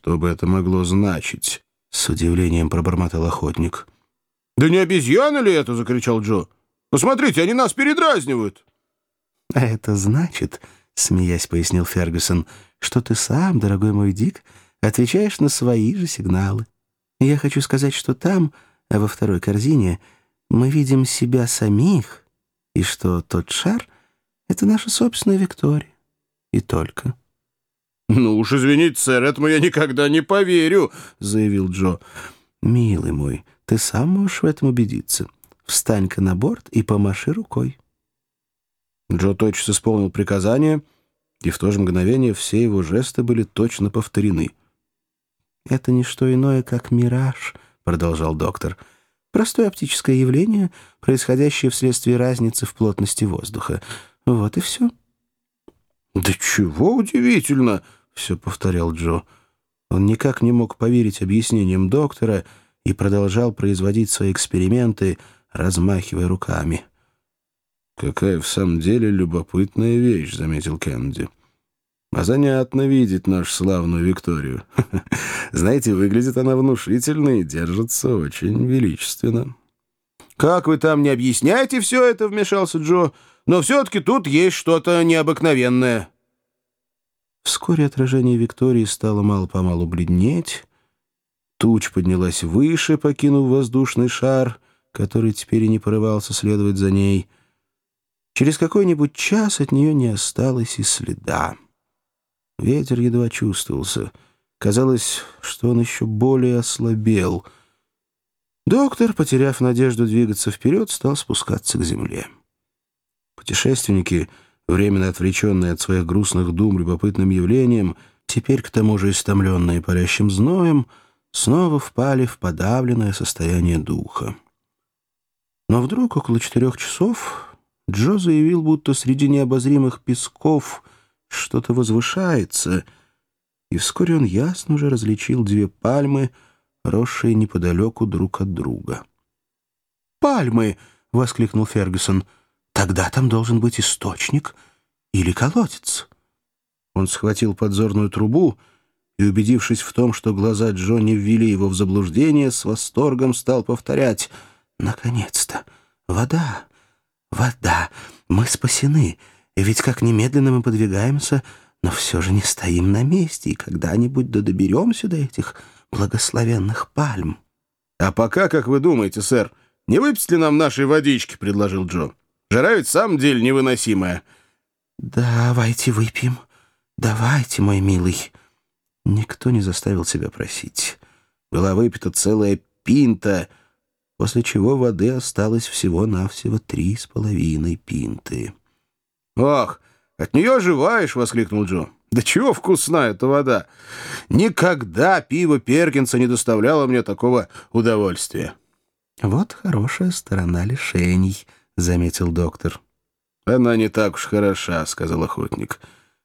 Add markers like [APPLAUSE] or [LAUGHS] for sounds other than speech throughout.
Что бы это могло значить? С удивлением пробормотал охотник. «Да не обезьяна ли это?» — закричал Джо. «Посмотрите, они нас передразнивают!» «А это значит, — смеясь пояснил Фергюсон, — что ты сам, дорогой мой Дик, отвечаешь на свои же сигналы. Я хочу сказать, что там, а во второй корзине, мы видим себя самих, и что тот шар — это наша собственная Виктория. И только». «Ну уж извините, сэр, этому я никогда не поверю», — заявил Джо. «Милый мой, ты сам можешь в этом убедиться. Встань-ка на борт и помаши рукой». Джо тотчас исполнил приказание, и в то же мгновение все его жесты были точно повторены. «Это не что иное, как мираж», — продолжал доктор. «Простое оптическое явление, происходящее вследствие разницы в плотности воздуха. Вот и все». «Да чего удивительно!» Все повторял Джо. Он никак не мог поверить объяснениям доктора и продолжал производить свои эксперименты, размахивая руками. «Какая в самом деле любопытная вещь», — заметил Кеннеди. «А занятно видеть нашу славную Викторию. [LAUGHS] Знаете, выглядит она внушительно и держится очень величественно». «Как вы там не объясняете все это?» — вмешался Джо. «Но все-таки тут есть что-то необыкновенное». Вскоре отражение Виктории стало мало-помалу бледнеть. Туч поднялась выше, покинув воздушный шар, который теперь и не порывался следовать за ней. Через какой-нибудь час от нее не осталось и следа. Ветер едва чувствовался. Казалось, что он еще более ослабел. Доктор, потеряв надежду двигаться вперед, стал спускаться к земле. Путешественники — временно отвлеченные от своих грустных дум любопытным явлением, теперь к тому же истомленные парящим зноем, снова впали в подавленное состояние духа. Но вдруг, около четырех часов, Джо заявил, будто среди необозримых песков что-то возвышается, и вскоре он ясно уже различил две пальмы, росшие неподалеку друг от друга. «Пальмы!» — воскликнул Фергюсон — Тогда там должен быть источник или колодец. Он схватил подзорную трубу и, убедившись в том, что глаза Джонни ввели его в заблуждение, с восторгом стал повторять «Наконец-то! Вода! Вода! Мы спасены! Ведь как немедленно мы подвигаемся, но все же не стоим на месте, и когда-нибудь да доберемся до этих благословенных пальм». «А пока, как вы думаете, сэр, не выпить ли нам нашей водички?» — предложил Джо. Жара ведь в самом деле невыносимая». «Давайте выпьем. Давайте, мой милый». Никто не заставил себя просить. Была выпита целая пинта, после чего воды осталось всего-навсего три с половиной пинты. «Ах, от нее оживаешь!» — воскликнул Джо. «Да чего вкусна эта вода! Никогда пиво Перкинса не доставляло мне такого удовольствия!» «Вот хорошая сторона лишений», заметил доктор. «Она не так уж хороша», — сказал охотник.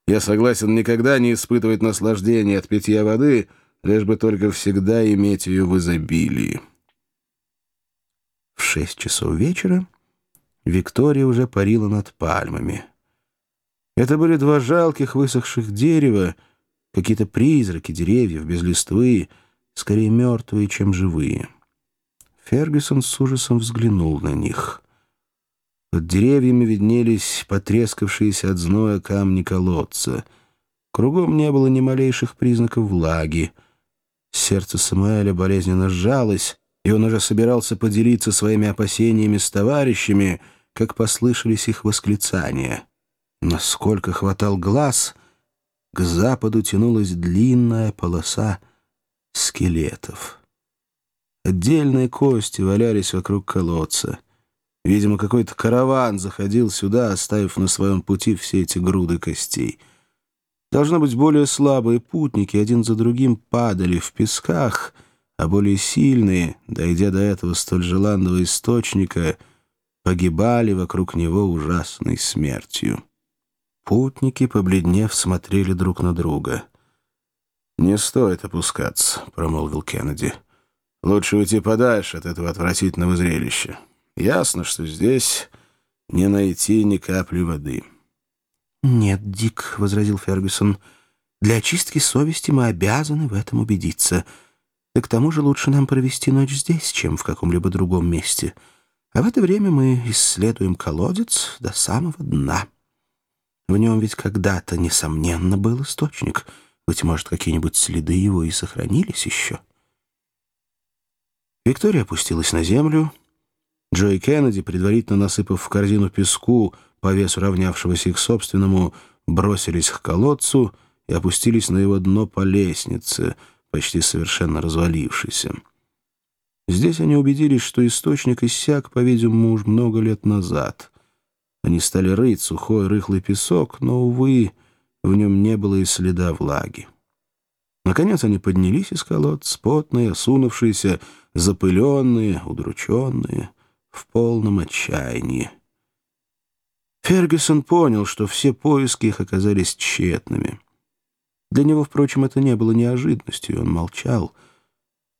«Я согласен никогда не испытывать наслаждения от питья воды, лишь бы только всегда иметь ее в изобилии». В шесть часов вечера Виктория уже парила над пальмами. Это были два жалких высохших дерева, какие-то призраки деревьев без листвы, скорее мертвые, чем живые. Фергюсон с ужасом взглянул на них — под деревьями виднелись потрескавшиеся от зноя камни колодца. Кругом не было ни малейших признаков влаги. Сердце Самуэля болезненно сжалось, и он уже собирался поделиться своими опасениями с товарищами, как послышались их восклицания. Насколько хватал глаз, к западу тянулась длинная полоса скелетов. Отдельные кости валялись вокруг колодца — Видимо, какой-то караван заходил сюда, оставив на своем пути все эти груды костей. Должно быть, более слабые путники один за другим падали в песках, а более сильные, дойдя до этого столь желанного источника, погибали вокруг него ужасной смертью. Путники, побледнев, смотрели друг на друга. «Не стоит опускаться», — промолвил Кеннеди. «Лучше уйти подальше от этого отвратительного зрелища». Ясно, что здесь не найти ни капли воды. «Нет, Дик», — возразил Фергюсон, — Для очистки совести мы обязаны в этом убедиться. Да к тому же лучше нам провести ночь здесь, чем в каком-либо другом месте. А в это время мы исследуем колодец до самого дна. В нем ведь когда-то, несомненно, был источник. Быть может, какие-нибудь следы его и сохранились еще. Виктория опустилась на землю. Джо и Кеннеди, предварительно насыпав в корзину песку, по весу равнявшегося их собственному, бросились к колодцу и опустились на его дно по лестнице, почти совершенно развалившейся. Здесь они убедились, что источник иссяк, по-видимому, уж много лет назад. Они стали рыть сухой рыхлый песок, но, увы, в нем не было и следа влаги. Наконец они поднялись из колодца, потные, осунувшиеся, запыленные, удрученные, в полном отчаянии. Фергюсон понял, что все поиски их оказались тщетными. Для него, впрочем, это не было неожиданностью, он молчал.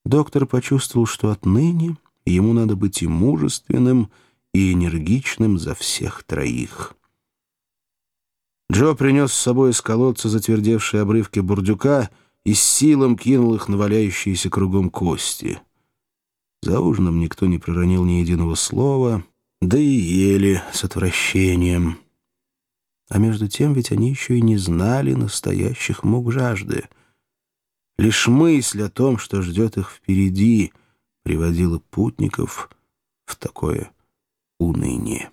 Доктор почувствовал, что отныне ему надо быть и мужественным, и энергичным за всех троих. Джо принес с собой из колодца затвердевшие обрывки бурдюка и с силом кинул их на валяющиеся кругом кости. За ужином никто не проронил ни единого слова, да и ели с отвращением. А между тем ведь они еще и не знали настоящих мук жажды. Лишь мысль о том, что ждет их впереди, приводила путников в такое уныние.